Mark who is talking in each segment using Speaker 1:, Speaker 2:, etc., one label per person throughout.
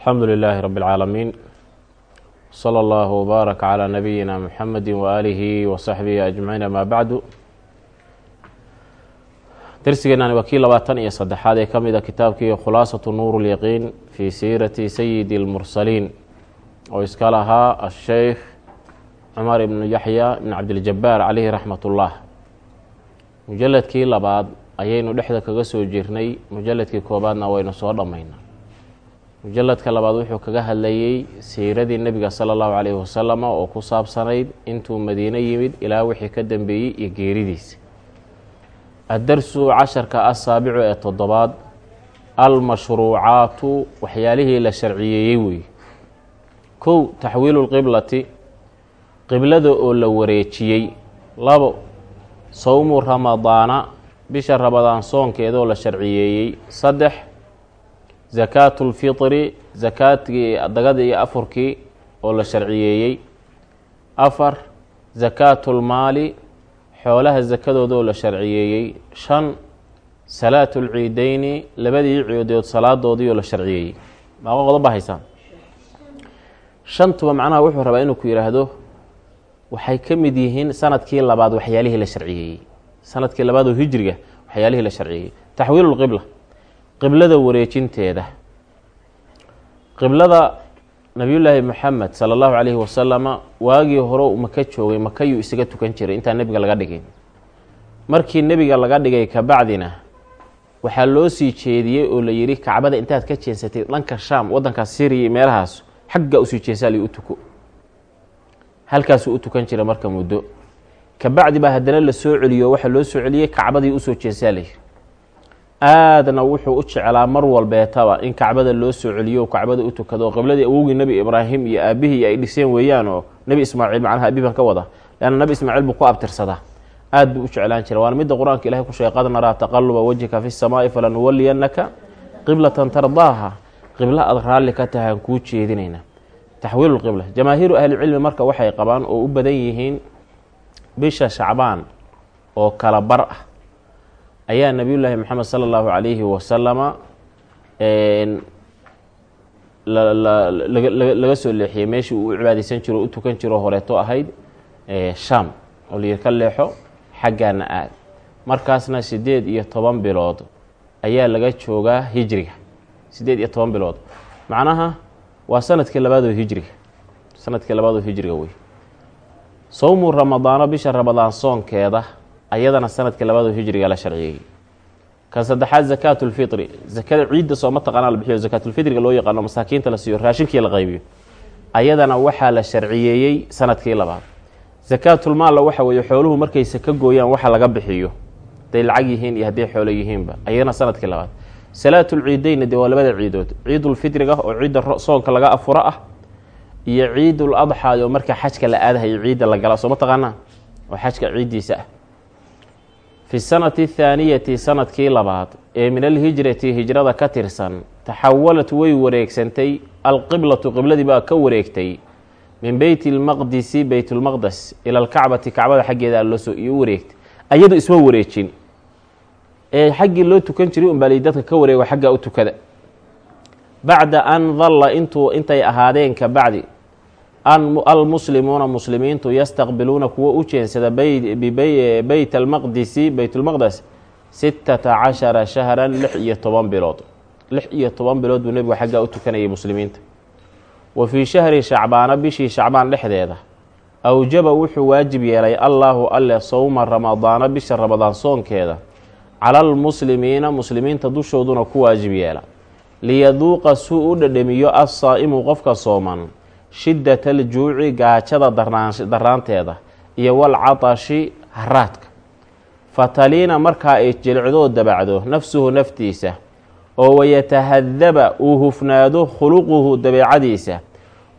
Speaker 1: alxamdu lilaahi rabi اlcaalamiin slى اllah wbaarak calى nabiyina mxamedi waaalihi wasaxbihi ajmaciin amaa bacdu darsigeenani waa kii labaatan iyo saddexaad ee ka mid a kitaabkii khulaasatu nuur اlyaqiin fii siirati sayidi اlmursaliin oo iska lahaa asheykh cumar ibnu yaxya ibn cabdiljabaar caleyhi raxmat ullah mujaladkii labaad ayaynu dhexda kaga soo jirnay mujaladkii koobaadna waynu soo dhammaynaa mujaladka labaad wuxuu kaga hadlayey siiradii nebiga sala allahu caleyhi wasalama oo ku saabsanayd intuu madiine yimid ilaa wixii ka dambeeyey iyo geeridiisa. Addarsu casharka asaabicu ee toddobaad almashruucaatu waxyaalihii la sharciyeeyey weeye kow taxwiilu lqiblati qiblada oo la wareejiyey labo sowmu ramadaana bisha ramadaan soonkeedaoo la sharciyeeyey saddex zakaatu lfitri zakaadkii dagadii iyo afurkii oo la sharciyeeyey. Afar zakaatu lmaali xoolaha sakadooda oo la sharciyeeyey. Shan salaatu lciideyni labadii ciidood salaadoodii oo la sharciyeeyey. Maaqo qodob baa haysaan? Shantuba macnaha wuxuu rabaa inuu ku yidhaahdo waxay ka mid yihiin sannadkii labaad waxyaalihii la sharciyeeyey. Sanadkii labaad oo hijriga waxyaalihii la sharciyeeyey. Taxwiilu lqibla qiblada wareejinteeda. Qiblada nabiyullaahi moxamed sala allahu caleyhi wasalama waagii hore maka joogay makayuu isaga tukan jiray intaan nebiga laga dhigin. Markii nebiga laga dhigay kabacdina waxaa loo sii jeediyey oo la yidhi kacbada intaad ka jeensatay dhanka shaam waddankaas syriya iyo meelahaas xagga u sii jeensaali u tuko. Halkaasuu u tukan jiray marka muddo. Kabacdi baa haddana la soo celiyo waxaa loo soo celiyey kacbadii u soo jeensaa layidhi aadna wuxuu u jeclaa mar walbeetaba in kacbada loo soo celiyo kacbada u tukado qibladii awowgii nebi ibraahim iyo aabihii ay dhiseen weeyaan oo nebi ismaaciil macnaha abi baan ka wada leanna nebi ismaaciil buu ku abtirsadaa aad buu u jeclaan jiray. Waana midda qur'aanka ilahay ku sheegay qad naraa taqaluba wajhika fi samaa'i falanuwaliyannaka qiblatan tardaaha. Qiblo aad raalli ka tahay aan kuu jeedinayna. Taxwiilu lqibla jamaahiiru ahlicilmi marka waxay qabaan oo u badan yihiin bisha shacbaan oo kala bar ah ayaa nabiyullaahi moxamed sala allahu calayhi wasalama laga soo leexiyey meeshii uu u cibaadeysan jiro u tukan jiro horeeto ahayd shaam oo layiri ka leexo xaggaana aad. Markaasna siddeed iyo toban bilood ayaa laga joogaa hijriga. Siddeed iyo toban bilood. Macnaha waa sannadkii labaadoo hijriga. Sanadkii labaadoo hijriga wey sowmu ramadaano bisha ramadaan soonkeeda ayadana sannadkii labaadoo hijriga la sharciyey. Kan saddexaad zakaatu lfitri zakada ciidda sooma taqaanaa la bixiyo zakaatulfitriga loo yaqaano masaakiinta la siiyo raashinkii la qaybiyo. Ayadana waxaa la sharciyeeyey sannadkii labaad. Zakaatulmaalla waxa weeye xooluhu markay saka gooyaan waxa laga bixiyo. Hadday lacag yihiin iyo hadday xoolo yihiinba. Ayadana sannadkii labaad. Salaatulciideyna dee waa labada ciidood. Ciidulfitriga oo ciidda soonka laga afuro ah iyo ciidul adxaa oo marka xajka la aadahayo ciidda la gala. Sooma taqaanaa? Oo xajka ciiddiisa ah fi sanati athaaniyati sannadkii labaad ee min alhijrati hijrada ka tirsan taxawalat way wareegsantay alqiblatu qibladii baa ka wareegtay min beyt lmaqdisi beytulmaqdes ila alkacbati kacbada xaggeeda loosoo iyo wareegtay. Ayadu isma wareejin. Ee xaggii loo tukan jiray unbaa lii dadka ka wareego xaggaa u tukada. Bacda an dalla intuu intay ahaadeen ka bacdi almuslimuuna muslimiintu yastaqbiluuna kuwo u jeensada beyt almaqdisi beytulmaqdes sittata cashara shahran lix iyo toban bilood. Lix iyo toban bilood buu nebigu xaggaa u tukanayay muslimiinta. Wa fii shahri shacbaana bishii shacbaan dhexdeeda awjaba wuxuu waajib yeelay allaahu alle sowma ramadaana bisha ramadaan soonkeeda cala almuslimiina muslimiinta dushooduna ku waajib yeela. Liyaduuqa suu u dhadhamiyo assaa'imu qofka sooman shiddat aljuuci gaajada daraanteeda iyo walcatashi haraadka fataliina markaa ay jilicdoo dabacdo nafsuhu naftiisa oo wayatahadaba uu hufnaado khuluquhu dabeecadiisa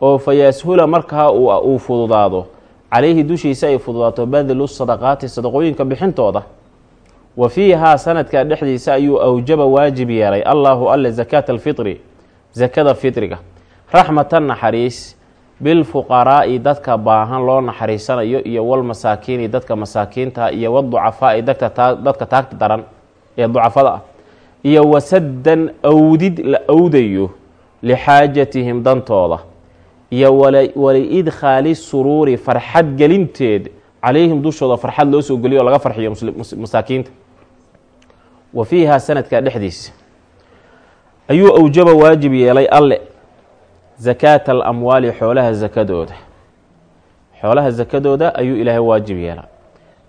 Speaker 1: oo fayashula markaa uu fududaado. Calayhi dushiisa ay fududaato badilu sadaqaati sadaqooyinka bixintooda. Wa fiihaa sanadka dhexdiisa ayuu awjaba waajib yeelay. Allaahu alle zakaata alfitri sakada fitriga. Raxmatan naxariis bilfuqaraa'i dadka baahan loo naxariisanayo iyo walmasaakiini dadka masaakiinta iyo waducafaa'i dadka taagta daran ee ducafada ah iyo wasaddan awdid la awdayo lixaajatihim dantooda iyo waliidkhaali suruuri farxad gelinteed calayhim dushooda farxad loo soo geliyo oo laga farxiyo masaakiinta wa fiihaa sanadkaa dhexdiisa ayuu awjaba waajib yeelay alle zakaata alamwaali xoolaha sakadooda xoolaha sakadooda ayuu ilaahay waajib yeelay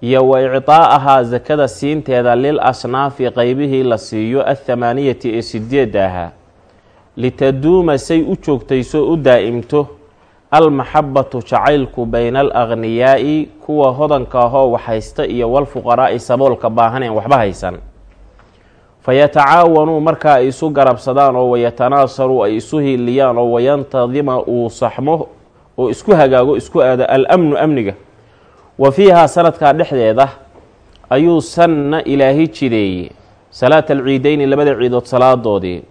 Speaker 1: iyo wa icdaa'ahaa sakada siinteeda lil asnaafi qeybihii la siiyo athamaaniyati ee sideedda ahaa litaduuma say u joogtayso u daa'imto almaxabatu jacaylku bayna alaghniyaa'i kuwa hodanka ahoo waxhaysta iyo walfuqaraa'i saboolka baahaneen waxba haysan fayatacaawanuu markaa ay isu garabsadaan oo wayatanaasaru ay isu hiiliyaan oo wayantadima uu saxmo oo isku hagaago isku aado al-amnu amniga. Wa fiihaa sanadkaa dhexdeeda ayuu sanna ilaahi jideeyey salaata alciideyni labada ciidood salaadoodii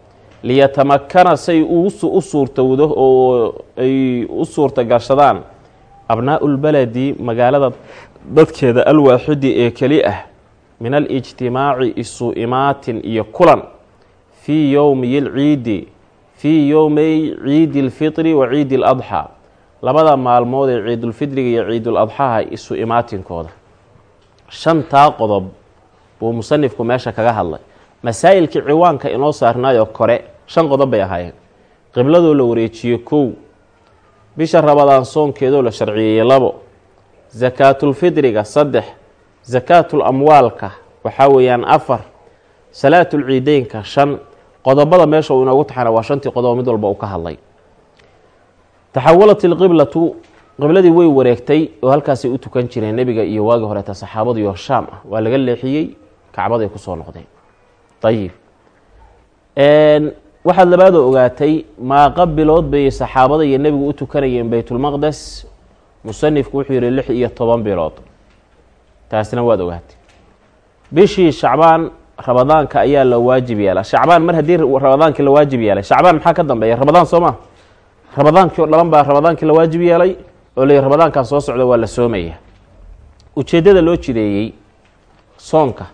Speaker 1: liyatamakana say u suurtowdo oo ay u suurtagalshadaan abnaa'u lbaladi magaalada dadkeeda alwaaxidi ee keli ah min alijtimaaci isu imaatin iyo kulan fii yowmiyi lciidi fii yowmay ciidi lfitri wa ciidi ladxaa labada maalmood ee ciidulfidriga iyo ciiduladxaha isu imaatinkooda. Shantaa qodob buu musanifku meesha kaga hadlay. Masaa'ilkii ciwaanka inoo saarnaayoo kore shan qodob bay ahaayeen. Qibladoo la wareejiye kow. Bisha rabadaan soonkeedoo la sharciyeeyey labo. Sakaatulfidriga saddex sakaatul amwaalka waxaa weeyaan afar salaatul ciideynka shan qodobada meesha uu inoogu taxana waa shantii qodobo mid walba uu ka hadlay. Taxawalat ilqiblatu qibladii way wareegtay oo halkaasay u tukan jireen nebiga iyo waagii horeeta saxaabadu iyo shaam ah. Waa laga leexiyey kacbaday ku soo noqdeen. Ayib waxaad labaadoo ogaatay maaqa bilood bay saxaabada iyo nebigu u tukanayeen baytulmaqdes musanifku wuxuu yihi lix iyo toban bilood taasna waad ogaatay. Bishii shacbaan rabadaanka ayaa la waajib yeelaa shacbaan mar haddii rabadaankii la waajib yeelay shacbaan maxaa ka dambeeya rabadaan soo ma rabadaankii o dhaban baa rabadaankii la waajib yeelay oo la rabadaankaa soo socda waa la soomaya. Ujeeddada loo jideeyey soonka.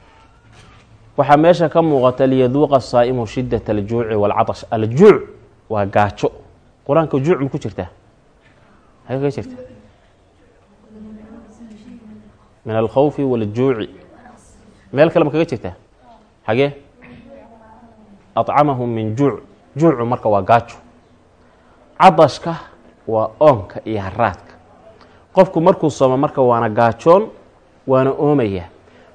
Speaker 1: Waxaa meesha ka muuqata liyaduuqa saa'imu shidat aljuuci walcatash. Aljuuc waa gaajo. Qur'aanka juuc ma ku jirtaa? Maxay kaga jirta min alkhawfi waljuuci meel kale ma kaga jirtaa xagee acamahum min juuc juucu marka waa gaajo cadashka waa oonka iyo haraadka qofku markuu soomo marka waana gaajoon waana oomaya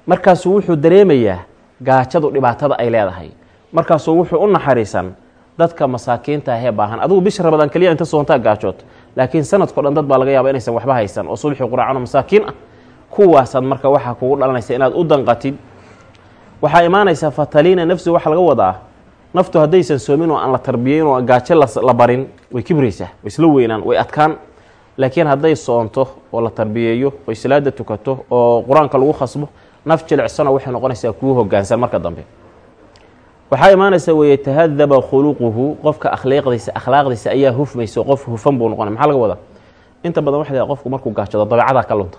Speaker 1: markaasuu wuxuu dareemayaa gaajadu dhibaatada ay leedahay markaasuu wuxuu u naxariisan dadka masaakiinta ahee baahan adigu bisha rabadaan keliya inta soontaa gaajood laakiin sanadkao dhan dad baa laga yaaba inaysan waxba haysan oo subxi quraacan oo masaakiin ah kuwaasaad marka waxaa kugu dhalanaysa inaad u danqatid. Waxaa imaanaysaa fataliina nafsi waxa laga wadaa. Naftu haddaysan soomin oo aan la tarbiyeyn oo gaajo la barin way kibraysaa way isla weynaan way adkaan. Laakiin hadday soonto oo la tarbiyeeyo oy salaada tukato oo qur'aanka lagu khasbo naf jilicsano waxay noqonaysaa kuu hogaansan marka dambe. Waxaa imaanaysa wayatahadaba khuluquhu qofka akhlaaqdiisa akhlaaqdiisa ayaa hufmaysa qof hufan buu noqonay maxaa laga wadaa? Inta badan tahay qofku markuu gaajado dabeecadaa ka lunta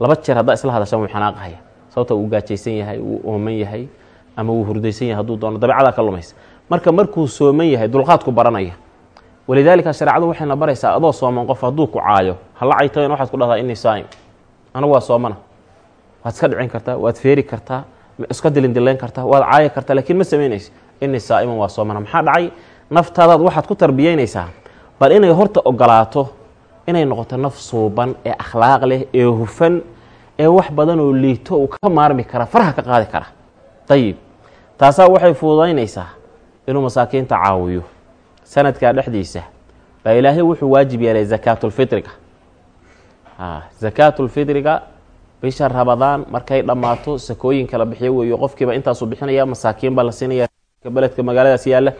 Speaker 1: laba jeer haddaa isla hadashan wuu xanaaqahaya sababta uu gaajaysan yahay wuu ooman yahay ama wuu hurdaysan yahay hadduu doono. Dabeecadaa ka lumaysa. Marka markuu sooman yahay dulqaadku baranaya. Walidaalika shareecadu waxayna baraysaa adoo sooman qof hadduu ku caayo hala caytayn waxaad ku dhahdaa innii saa'im anigu waa soomana. Waad iska dhicin kartaa waad feeri kartaa iska dilindilayn kartaa waad caayi kartaa laakiin ma samaynaysa innii saa'iman waa soomana. Maxaa dhacay? Naftaadaad waxaad ku tarbiyeynaysaa. Bal inay horta ogolaato inay noqoto naf suuban ee akhlaaq leh ee hufan ee wax badan oo liito uu ka maarmi kara faraha ka qaadi kara. Ayib taasaa waxay fududaynaysaa inuu masaakiinta caawiyo. Sanadkaa dhexdiisa baa ilaahay wuxuu waajib yeelay zakaatulfitriga zakaatulfitriga bisha rabadaan markay dhammaato sakooyinka la bixiyo weeyo qofkiiba intaasuu bixinaya masaakiin baa la siinaya beledka magaaladaas yaalla.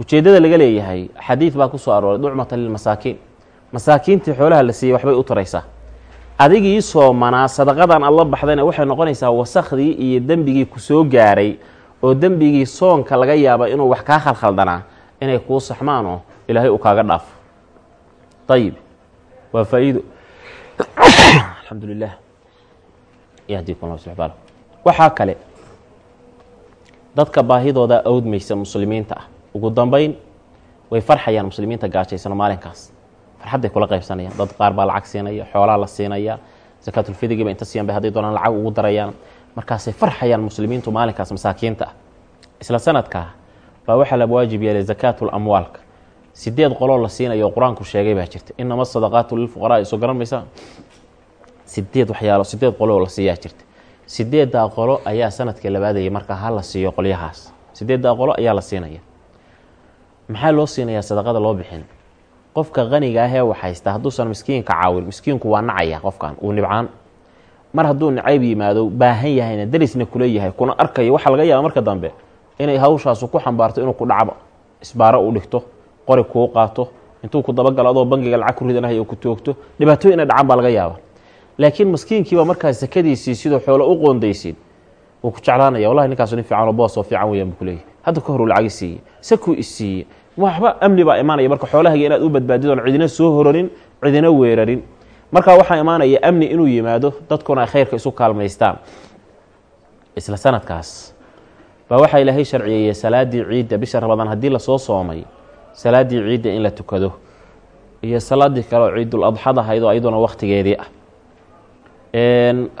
Speaker 1: Ujeeddada laga leeyahay xadiid baa ku soo arooray ducmata lilmasaakiin masaakiintii xoolaha la siiyey waxbay u taraysaa. Adigii soomanaa sadaqadan aad la baxdayna waxay noqonaysaa wasakhdii iyo dembigii ku soo gaaray oo dembigii soonka laga yaaba inuu wax kaa khalkhaldanaa inay kuu saxmaan oo ilaahay uu kaaga dhaafo ayib waa faa-iido. Alxamdu lilah subxaana waxaa kale dadka baahidooda awdmaysa muslimiinta ah. Ugu dambeyn way farxayaan muslimiinta gaajaysano maalinkaas farxadday kula qaybsanayaan. Dad qaar baa lacag siinaya xoolaa la siinaya sakaatulfidigiiba inta siiyan bay hadday doonaan lacag ugu darayaan. Markaasay farxayaan muslimiintu maalinkaas masaakiinta ah. Isla sanadkaa baa waxaa la waajib yeelay zakaatul sideed qoloo la siinayo qur'aanku sheegay baa jirta inama sadaqaatu lilfuqaraa soo garan sideed waxyaalo sideed qoloo la siiyaa jirta sideeddaa qolo ayaa sannadkii labaadayay markaa ha la siiyo qolyahaas. Sideeddaa qolo ayaa la siinaya maxaa loo siinayaa sadaqada loo bixin qofka qaniga ahee waxhaysta hadduusan miskiinka caawin miskiinku waa nacaya qofkan uu nibcaan. Mar hadduu nicayb yimaado baahan yahayna darisna kula yahay kuna arkayo waxaa laga yaaba marka dambe inay hawshaasu ku xambaarto inuu ku dhacbo isbaaro u dhigto qori kuu qaato intuu ku dabagalo adoo bangiga lacag ku ridanahay oo ku toogto dhibaatooyin inay dhacaan baa laga yaaba laakiin maskiinkiiba markaa sakadiisii siduu xoolo u qoondaysid wuu ku jeclaanaya wallahi ninkaasu nin fiican oo boos oo fiican weyaan buu kuleeyahy hadda ka hor uu lacagi siiye sakuu isiiye waxba amni baa imaanaya. Marka xoolahayga inaad u badbaadid oon cidina soo hororin cidina weerarin. Markaa waxaa imaanaya amni inuu yimaado dadkuna ay khayrka isu kaalmaystaan. Isla sanadkaas. Baa waxaa ilaahay sharciyeeyey salaadii ciidda bisha ramadaan haddii la soo soomay salaadii ciidda in la tukado iyo salaadii kale oo ciidul adxad ahayd oo wakhtigeedii ah.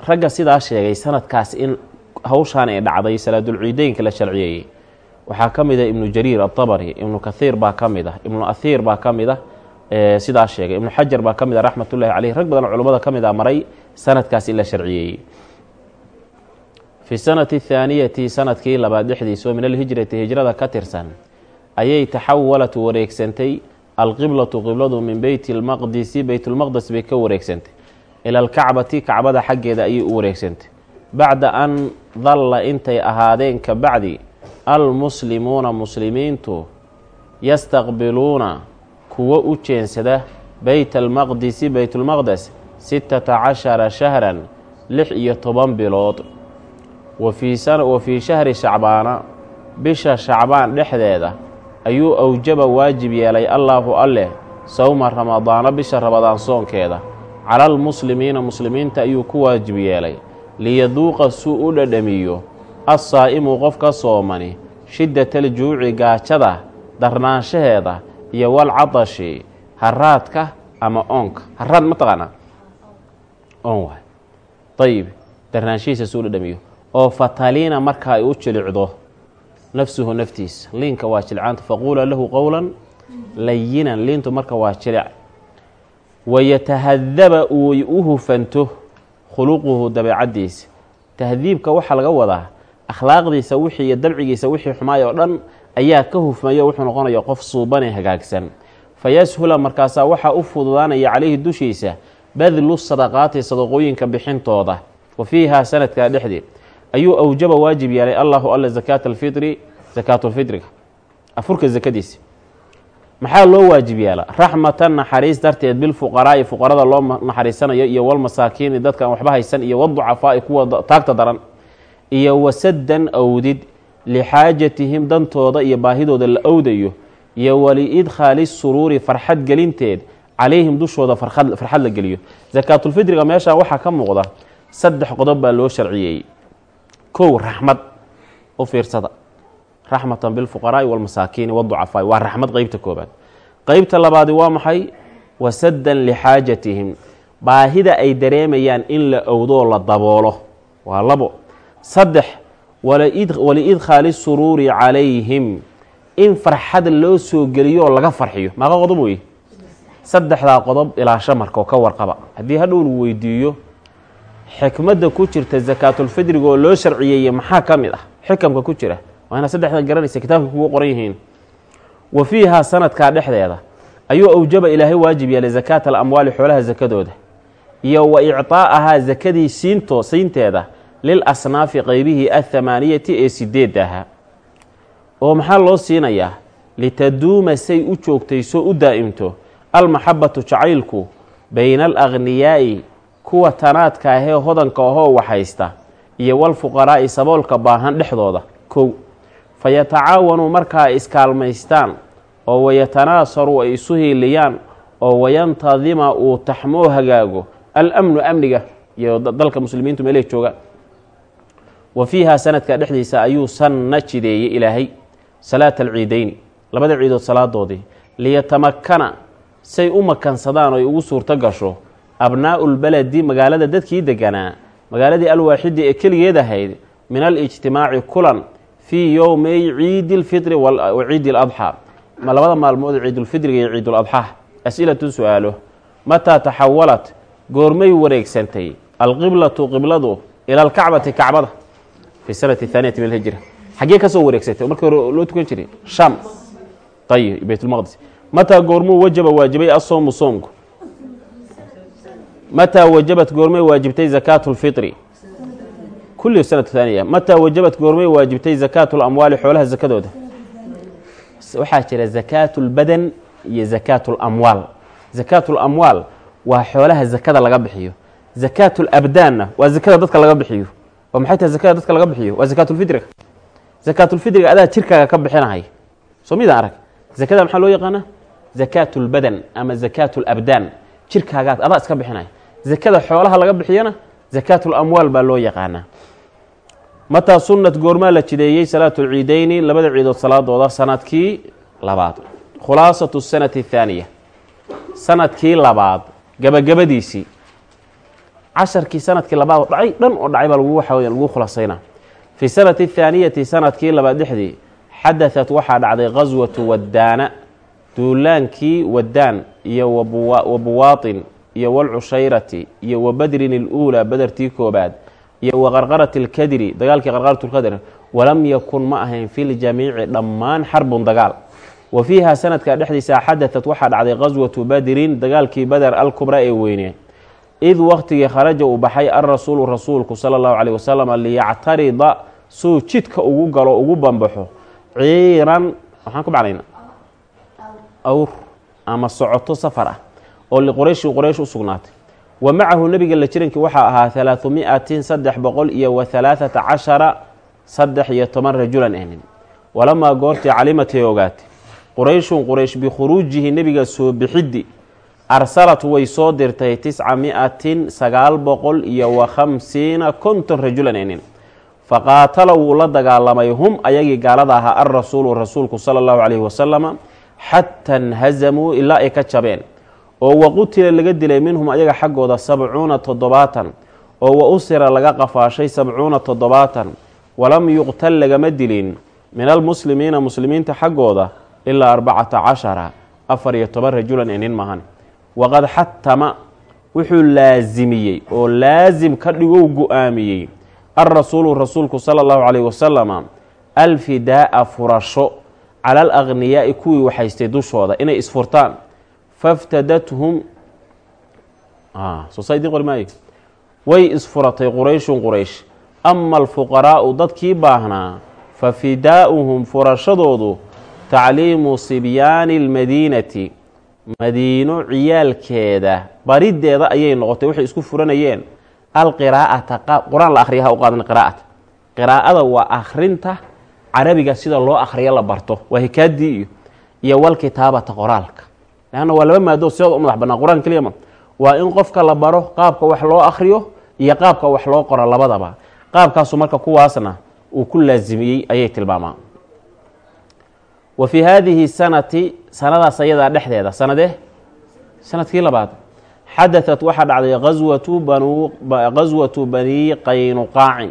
Speaker 1: Ragga sidaa sheegay sanadkaas in hawshaan ay dhacday salaadulciideynka la sharciyeeyey waxaa ka mid ah ibnu jariir atabari ibnu kathiir baa ka mid ah ibnu ahiir baa ka mid ah sidaa sheegay. Ibnu xajar baa ka mid ah raxmatullahi caleyh rag badan culummada ka mid a maray sanadkaas in la sharciyeeyey fi sanati athaaniyati sannadkii labaad dhexdiisa min alhijrati hijrada ka tirsan ayay taxawalat wareegsantay. Alqiblatu qibladu min beyti lmaqdisi beytulmaqdes bay ka wareegsantay. Ila alkacbati kacbada xaggeeda ayay u wareegsantay. Bacda an dalla intay ahaadeen ka bacdi almuslimuuna muslimiintu yastaqbiluuna kuwo u jeensada beyta almaqdisi beytulmaqdes sittata cashara shahran lix iyo toban bilood. Wa fii shahri shacbaana bisha shacbaan dhexdeeda ayuu awjaba waajib yeelay allaahu alleh sowma ramadaana bisha ramadaan soonkeeda. Cala almuslimiina muslimiinta ayuu ku waajib yeelay. Liyaduuqa suu u dhadhamiyo assaa'imu qof ka soomani shiddataljuuci gaajada darnaanshaheeda iyo walcadashi haraadka ama oonka. Haraad ma taqaanaa oon waay. Ayib darnaanshihiisa suu u dhadhamiyo oo fataliina marka ay u jilicdo nafsuhu naftiisa. Liinka waa jilcaanta faquula lahu qowlan layinan liintu marka waa jilic. Wayatahadaba uy u hufanto khuluquhu dabeecaddiisa. Tahdiibka waxaa laga wadaa akhlaaqdiisa wixii iyo dabcigiisa wixii xumaay oo dhan ayaa ka hufmayo wuxuu noqonaya qof suubanee hagaagsan. Fayashula markaasaa waxaa u fududaanaya calayhi dushiisa badlu sadaqaati sadaqooyinka bixintooda. Wa fiihaa sanadkaa dhexdeed ayuu awjaba waajib yeelay allahu alla zakaata alfitri sakaatulfitriga afurka sakadiisa maxaa loo waajib yeela raxmatan naxariis darteed bilfuqaraa'i fuqarada loo naxariisanayo iyo walmasaakiini dadkaan waxba haysan iyo waducafaa'i kuwa taagta daran iyo wasaddan awdid lixaajatihim dantooda iyo baahidooda la owdayo iyo waliidkhaali suruuri farxad gelinteed calayhim dushooda farxad la geliyo. Sakaatulfitriga meeshaa waxaa ka muuqda saddex qodob baa loo sharciyeeyey kow raxmad u fiirsada. Raxmatan bilfuqaraa'i walmasaakiini waducafaa'i waa raxmad qeybta koobaad. Qeybta labaadi waa maxay? Wasaddan lixaajatihim baahida ay dareemayaan in la owdoo la daboolo. Waa labo saddex waliidkhaali suruuri calayhim. In farxad loo soo geliyoo laga farxiyo. Maaqa qodob weye saddexdaa qodob ilaasho marka oo ka warqaba. Haddii hadhow lagu weydiiyo xikmadda ku jirta sakaatulfidriga oo loo sharciyeeyey maxaa ka mid ah? Xikamka ku jira. Waa inaad saddexdan garanaysa kitaabka kugu qoran yihiin. Wa fiihaa sanadkaa dhexdeeda. Ayuu awjaba ilaahay waajib yeelay zakaata alamwaali xoolaha sakadooda iyo wa ictaa'ahaa sakadii siinto siinteeda lil asnaafi qeybihii athamaaniyati ee sideedda ahaa oo maxaa loo siinayaa? Litaduuma say u joogtayso u daa'imto. Almaxabatu jacaylku bayna alagniyaa'i kuwa tanaadka ahee hodanka ahoo waxhaysta iyo walfuqaraa'i saboolka baahan dhexdooda. Kow fa yatacaawanuu markaa ay iskaalmaystaan oo wayatanaasaru ay isu hiiliyaan oo wayantadima uu taxmoo hagaago. Alamnu amniga iyo dalka muslimiintu meelay joogaan wa fiihaa sanadka dhexdiisa ayuu sanna jideeyey ilaahay salaata alciideyni labada ciidood salaadoodii liyatamakana say u makansadaan oy ugu suurto gasho abnaa'u lbaledi magaalada dadkii deganaa magaaladii alwaaxidi ee keligeed ahayd min alijtimaaci kulan fii yowmay ciidi lfitri wa ciidi ladxaa ma labada maalmood ciidulfitriga iyo ciiduladxaa as-ilatu su'aalo. Mataa taxawalat goormay wareegsantay. Alqiblatu qibladu ila alkacbati kacbada fi sanati thaaniyati min alhijra xaggee ka soo wareegsantay oo markii hore loo tukan jiray sham ayib baytulmaqdis mataa goormuu wajaba waajibay asoomu soomku mataa wajabat goormay waajibtay zakaatu lfitri kulli sanatu thaaniya mataa wajabat goormay waajibtay zakaatu lamwaali xoolaha zakadooda waxaa jira zakaatu lbadan iyo zakaatu lamwaal zakaatu lamwaal waa xoolaha zakada laga bixiyo zakaatu labdaanna waa zakada dadka laga bixiyo oo maxay tahay zakada dadka laga bixiyo? Waa zakaatulfitriga zakaatulfitriga adaa jirkaaga ka bixinahay soo midaan arag zakada maxaa loo yaqaana zakaatu lbadan ama zakaatu labdaan jirkaagaad adaa iska bixinaya zakada xoolaha laga bixiyana zakaatu lamwaal baa loo yaqaanaa. Mataa sunnat goormaa la jideeyey salaatu lciideyni labada ciidood salaadooda sannadkii labaad. Khulaasatu sanati athaaniya sannadkii labaad gabagabadiisii casharkii sannadkii labaad oo dhacay dhan oo dhacay baa waxa weyaan lagu khulasaynaa. Fi sanati thaaniyati sannadkii labaad dhexdii xadadat waxaa dhacday qaswatu waddaana duulaankii waddaan iyo wabuwaatin iyo walcushayrati iyo wabadrin iluulaa badertii koobaad iyo waqarqarat alkadri dagaalkii qarqarat lkadr walam yakun ma ahayn fi ljamiici dhammaan xarbun dagaal. Wa fiiha sanadka dhexdiisa xadadat waxaa dhacday qaswatu badrin dagaalkii bader alkubra ee weynee id waktigii kharaja uu baxay alrasuulu rasuulku sala allahu caleyh wasalam liyactarida suu jidka ugu galo ugu bambaxo ciiran waxaan ku macnaynaa awr ama socoto safar ah oo liqurayshi quraysh u sugnaatay. Wa macahu nebiga la jirankii waxaa ahaa halaahu miatin saddex boqol iyo wa halaathata cashara saddex iyo toban rajulan ahnin walamaa goortii calimatay ogaatay. Qurayshun quraysh bikhuruujihi nebiga soo bixiddi arsalat way soo dirtay tisca miatin sagaal boqol iyo wa khamsiina konton rajulan ehnin faqaatala wuu la dagaalamay hum ayagii gaalada ahaa alrasuulu rasuulku sala allahu calayhi wasalama xataa nhazamuu ilaa ay ka jabeen. Oo waqutila laga dilay minhum ayaga xaggooda sabcuuna toddobaatan. Oo wa usira laga qafaashay sabcuuna toddobaatan. Walam yuqtal lagama dilin. Min almuslimiina muslimiinta xaggooda ilaa arbacata cashara. Afar iyo toban rajulan ee nin mahan waqad xatama wuxuu laasimiyey oo laasim ka dhigow go'aamiyey alrasuulu rasuulku sala allahu calayhi wasalama alfidaa'a furasho cala alaqhniyaa'i kuwii waxaystay dushooda inay isfurtaan. Faftadathum soo idin qori maayo way isfuratay qurayshun quraysh. Ama alfuqaraa'u dadkii baahnaa fa fidaa'uhum furashadoodu tacliimu sibyaani almadiinati madiino ciyaalkeeda bariddeeda ayay noqotay waxay isku furanayeen. Alqiraa'ata qur'aan la akhriya ha u qaadan qiraa'ata qiraa'ada waa akhrinta carabiga sida loo akhriyo la barto waa hikaadii iyo iyo walkitaabata qoraalka. Leanna waa laba maado sidooda u madax bannaa qur'aan keliya ma. Waa in qofka la baro qaabka wax loo akhriyo iyo qaabka wax loo qoro labadaba. Qaabkaasu marka kuwaasna uu ku laasimiyey ayay tilmaamaa wa fii haadihi sanati sanadaas ayadaa dhexdeeda. Sanadee sannadkii labaad. Xadaثat waxaa dhacday aswatu qaswatu bani qaynuqaacin.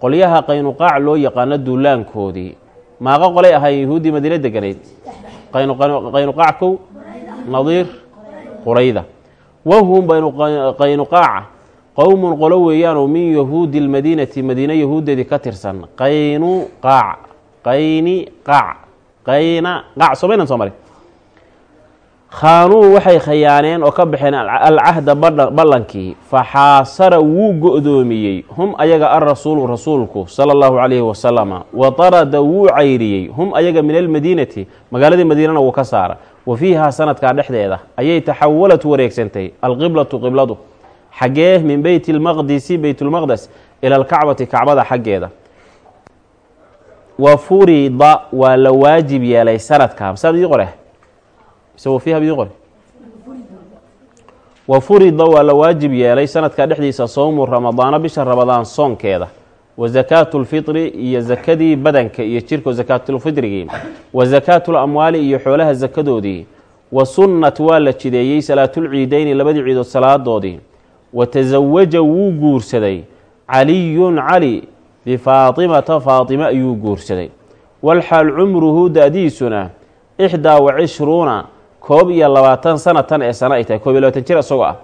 Speaker 1: Qolyaha qaynuqaac loo yaqaano duulaankoodii. Maaqa qolay ahay yahuuddii madiine deganayd qaynuqaac kow nadiir? Qurayda. Wahum qaynuqaaca. Qowmun qolo weeyaanoo min yahuudi lmadiinati madiine yahuuddeedii ka tirsan. Qaynuqaac. Qayni qaac somaynan soo mari khaanuu waxay khayaaneen oo ka baxeen alcahda ballankii faxaasara wuu go-doomiyey. Hum ayaga alrasuulu rasuulku sala allahu calayhi wasalama wa tarada wuu cayriyey. Hum ayaga min almadiinati magaaladii madiinana wuu ka saara. Wa fiihaa sanadkaa dhexdeeda ayay taxawalad wareegsantay alqiblatu qibladu xaggee min beyt lmaqdisi beytulmaqdes ila alkacbati kacbada xaggeeda wa furida waa la waajib yeelay sanadkaa masaad ii qore mise fiiha bidii qore wa furida waa la waajib yeelay sanadkaa dhexdiisa sowmu ramadaano bisha ramadaan soonkeeda. Wa zakaatu lfitri iyo zakadii badanka iyo jirka zakaatulfitrigii wa zakaatu lamwaali iyo xoolaha zakadoodii. Wa sunnat waa la jideeyey salaatulciideyni labadii ciidood salaadoodii wa tasawaja wuu guursaday. Caliyun cali bifaatimata faatime ayuu guursaday walxaal cumruhu da-diisuna ixdaa wa cishruuna koob iyo labaatan sanatan ee sano ay tahay koob iyo labaatan jir isagoo ah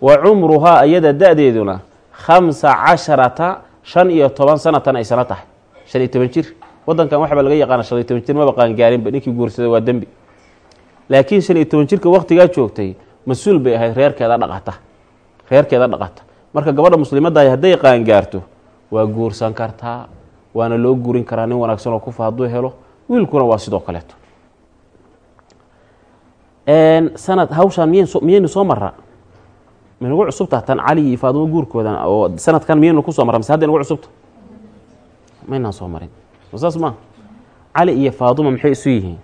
Speaker 1: wa cumruhaa iyada da-deeduna khamsa casharata shan iyo toban sanatan ay sano tahay shan iyo toban jir wadankan waxbaa laga yaqaana shan iyo toban jir maba qaangaarinba ninkii guursaday waa dembi laakiin shan iyo toban jirka waktigaa joogtay mas'uul bay ahayd reerkeeda dhaqata reerkeeda dhaqata marka gabadha muslimaddahi hadday qaangaarto waa guursan kartaa waana loo guurin karaa nin wanaagsan oo kufa hadduu helo wiilkuna waa sidoo kaleeto. Sanad hawshaan miy miyaynu soo mara maynagu cusubta tan cali iyo faadimo guurkoodan oo sanadkan miyaynu ku soo marra mise hadda nagu cusubta maynaan soo marin. Saas maa cali iyo faaduma maxay isu yihiin?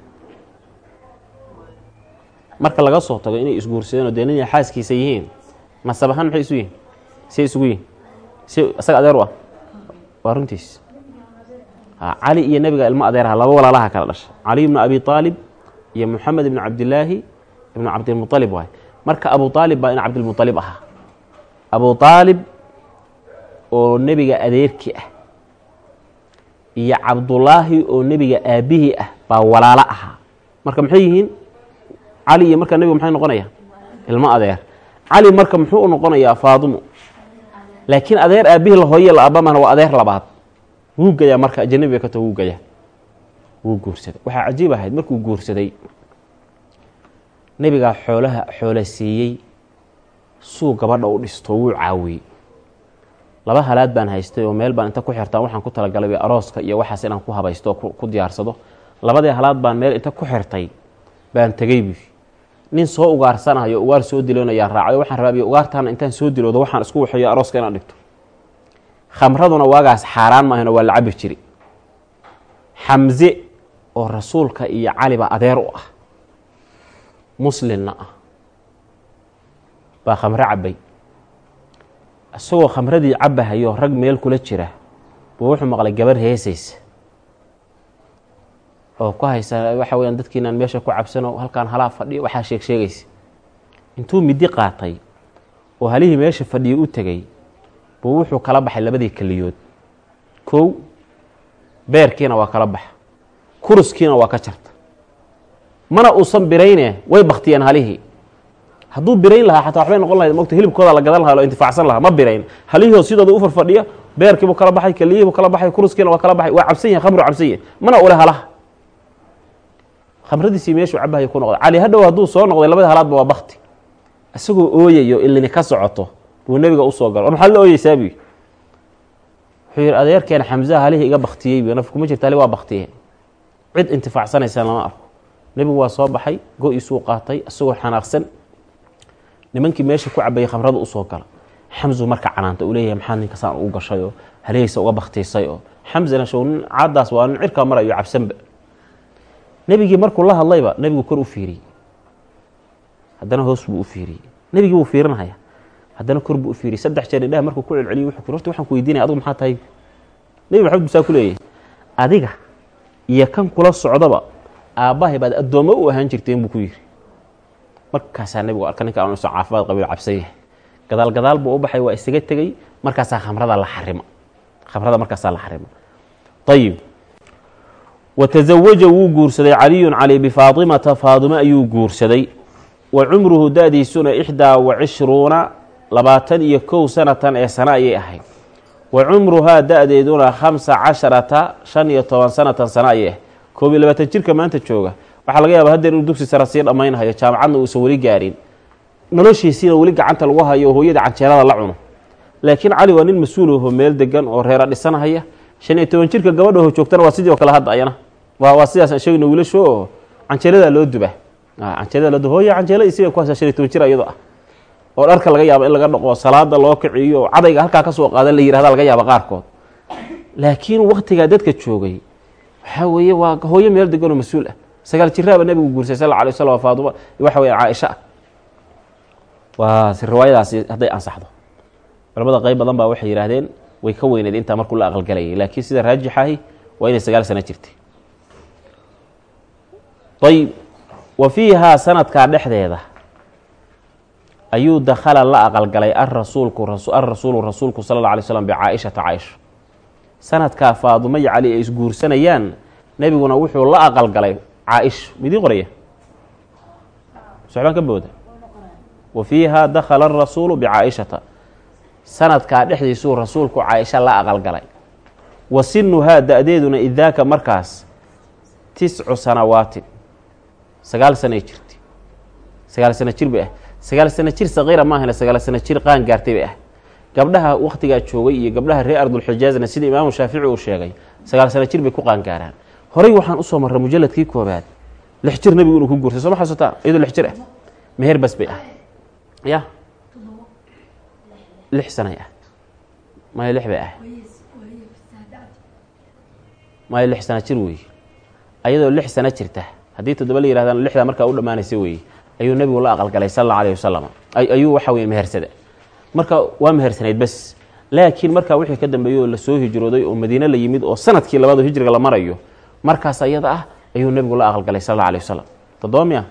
Speaker 1: Marka laga soo tago inay isguursadeen oo dee nin xaaskiisa yihiin nasab ahaan maxay isu yihiin? Say isugu yihiin si isaga adeer ah waa runtiis. Cali iyo nebiga ilmo adeeraha laba walaalaha kala dhasha. Caliy ibnu abi aalib iyo moxamed ibnu cabdilaahi ibnu cabdilmualib waay. Marka abu aalib baa in cabdilmualib ahaa. Abu aalib oo nebiga adeerkii ah iyo cabdulaahi oo nebiga aabihii ah baa walaalo ahaa. Marka maxay yihiin? Cali iyo marka nebiga maxay noqonaya ilmo adeer. Cali marka muxuu noqonayaa faadimo laakiin adeer aabihii la hooye la aabamana waa adeer labaad. Wuu gayaa marka ajanabi bay ka taho wuu gayaa. Wuu guursaday. Waxaa cajiib ahayd markuu guursaday nebigaa xoolaha xoola siiyey suu gabadha u dhisto wuu caawiyey. Laba halaad baan haystay oo meel baan inta ku xirtaan waxaan ku talagalay arooska iyo waxaas inaan ku habaysto oo ku diyaarsado. Labadii halaad baan meel inta ku xirtay baan tegey bu nin soo ugaarsanayo ugaar soo diloonayaan raacay waxaan rabaabiyo ugaartaana intaan soo diloodo waxaan isku waxeeyo arooska inaan dhigto. Khamraduna waagaas xaaraan maahano waa la cabi jiri. Xamse oo rasuulka iyo caliba adeer u ah. Muslimna ah. Baa khamro cabay isagoo khamradii cabahayo rag meel kula jira buu wuxuu maqlay gabarh heesaysa oo ku haysa waxa weyaan dadkiinaan meesha ku cabsano halkaan halaa fadhiyo waxaa sheeg sheegaysa. Intuu midi qaatay oo halihii meesha fadhiyo u tegey buu wuxuu kala baxay labadii keliyood kow beerkiina waa kala baxa kuruskiina waa ka jarta. Mana uusan birayne way baktiyeen halihii. Hadduu birayn lahaa xataa waxbay noqon lahayd mogta hilibkooda la gadan lahaa loo intifaacsan lahaa ma birayn. Halihii sidooda u farfadhiya beerkiibuu kala baxay keliyihiibuu kala baxay kuruskiina waa kala baxay waa cabsan yahin khamru cabsan yahin mana ule halaha khamradiisii meeshuu cabahaya ku noqday. Cali hadhow hadduu soo noqday labada halaadba waa bakti isagoo ooyayo ilini ka socoto buu nebiga u soo galo. Maxaad la ooyeysaa buy wuxuu yihi adeerkeena xamsaha halihii iga baktiyey bu naf kuma jirta hali waa baktiye cid intifaacsanaysa lama arko. Nebigu waa soo baxay go-iisuu qaatay isagoo xanaaqsan. Nimankii meesha ku cabayay khamrada u soo gala. Xamsu marka canaanta uu leeyahay maxaa ninka saan ugu gashay oo halihaysa uga baktiysay oo. Xamsana show nin caadaas waa nin cirkaa marayo cabsanba nebigii markuu la hadlayba nebigu kor u fiiriyey haddana hoos buu u fiiriyey nebigii wuu fiirinhaya haddana kor buu u fiiriyey saddex jeer indhaha markuu ku celceliyey wuxuu horta waxaan ku weydiinaya adigu maxaa tahay? Nebi maxamed musaa ku leeyahay. Adiga iyo kan kula socdaba aabbahay baad addoommo u ahaan jirteen buu ku yidhi. Markaasaa nebigu arka ninka aan usan caafimaad qabiil cabsan yahay. Gadaal gadaal buu u baxay waa isaga tegey markaasaa khamrada la xarima. Khamrada markaasaa la xarima. Ayib watazawaja wuu guursaday caliyun cali bifaatimata faadime ayuu guursaday. Wa cumruhu da-diisuna ixdaa wa cishruuna labaatan iyo kow sanatan ee sano ayay ahayd. Wa cumruhaa da-deeduna khamsa casharata shan iyo toban sanatan sano ayay ahayd. Koob iyo labaatan jirka maanta jooga. Waxaa laga yaaba hadeer inuu dugsi sara sii dhammaynhayo jaamacadna uusan weli gaarin. Noloshiisiina weli gacanta lagu hayo oo hooyada canjeelada la cuno. Laakiin cali waa nin mas'uulaho meel degan oo reera dhisanhaya shan iyo toban jirka gabadhaho joogtana waa sidii oo kale hadda ayana. Waa sidaas sheegna wiilasho oo canjeeladaa loo duba. Canjeelada loo duba hooya canjeela isiga ku shan iyo toban jir iyadoo ah. Oo dharka laga yaabo in laga dhaqo salaada loo kiciyo cadayga halkaa ka soo qaadan la yirahda laga yaaba qaarkood. Laakiin waktigaa dadka joogay waxaa weeye waa hooyo meel degan oo mas'uul ah. Sagaal jiraaba nebigu guursay sal alay waslam faaduma waxa weya caaisha ah. Waa si riwaayadaasi hadday ansaxdo. Culamada qeyb badan baa waxay yidhaahdeen way ka weyneed intaa markuu la aqalgalayay laakiin sida raajixahi waa inay sagaal sano jirtay. Ayb wa fiihaa sanadkaa dhexdeeda ayuu dakhala la aqalgalay arasuulku alrasuulu rasuulku sala alla alay slam bicaaishata caaisha sanadkaa faadumo iyo cali ay isguursanayaan nebiguna wuxuu la aqalgalay caaisha midiin qoraya? Socbaan ka booda. Wa fiihaa dakhala arasuulu bicaaishata sanadkaa dhexdiisuu rasuulku caaisha la aqalgalay. Wa sinuhaa da-deeduna idaaka markaas tiscu sanawaatin. Sagaal sanay jirtay. Sagaal sano jir bay ah. Sagaal sano jir saqiira maahane sagaal sano jir qaan gaartay bay ah. Gabdhaha wakhtigaa joogay iyo gabdhaha reer ardulxijaazna sida imaamu shaafici uu sheegay sagaal sano jir bay ku qaangaaraan horey waxaan u soo marray mujalladkii koobaad lix jir nebigu inuu ku guursay. Soo ma xasuutaa iyadoo lix jir ah. Meher bas bay ah. Ya lix sanay ah. Maya lix bay ah. Maya lix sano jir weeye ayadoo lix sano jirta haddii toddoba la yirahdaan lixdaa markaa u dhammaanaysa weeye ayuu nebigu la aqalgalay sal alla alayh wasalam ayuu waxa weye mehersada. Marka waa mehersanayd bas laakiin markaa wixii ka dambeeyey oo la soo hijrooday oo madiine la yimid oo sannadkii labaado hijriga la marayo markaas ayada ah ayuu nebigu la aqalgalay sal alla alay wasalam toddoba miya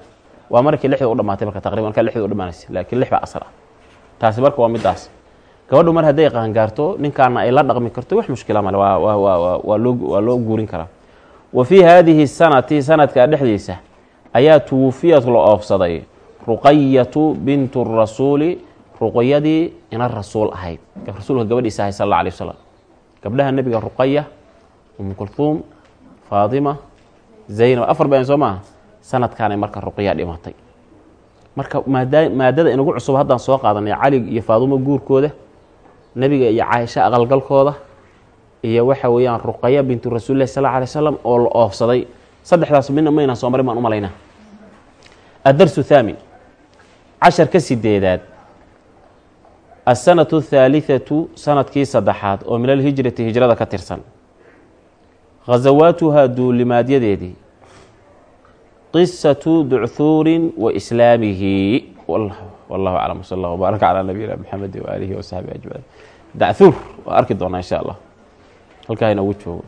Speaker 1: waa markii lixda u dhamaatay marka taqriban markaa lixda u dhamaanaysa laakiin lix baa asal ah. Taasi marka waa midaas gabadhu mar hadday qaangaarto ninkaana ay la dhaqmi karto wax mushkila male. Waa loo guurin karaa. Wa fii haadihi sanati sanadkaa dhexdiisa ayaa tuwufiyad la oofsaday. Ruqayatu bintu rasuuli ruqyadii ina rasuul ahayd. Rasuulka gabadhiisa ahayd sal alay wasalam gabdhaha nebiga ruqaya umu kulhuum faadima zaynab. Afar been soo maaha sanadkaanay marka ruqya dhimatay. Marka maada maadada inagu cusub haddaan soo qaadanay cali iyo faadimo guurkooda nebiga iyo caaisha aqalgalkooda iyo waxa weeyaan ruqaya bintu rasuulilahi sal alla alay slam oo la oofsaday. Saddexdaas midna maynaan soo marin baan u malaynaa addarsu thaamin casharka sideedaad. Asanatu athaalitatu sannadkii saddexaad oo min alhijrati hijrada ka tirsan. Khasawaatuhaa duulimaadyadeedii qisatu duchthuurin wa islaamihi wallahu aclam wsal allah wbaaraka calaa nabiyina maxamedi waaalihi wasaxbi ajmaciin dacthuur waa arki doonaa insha allah. Halkaa inoogu joogo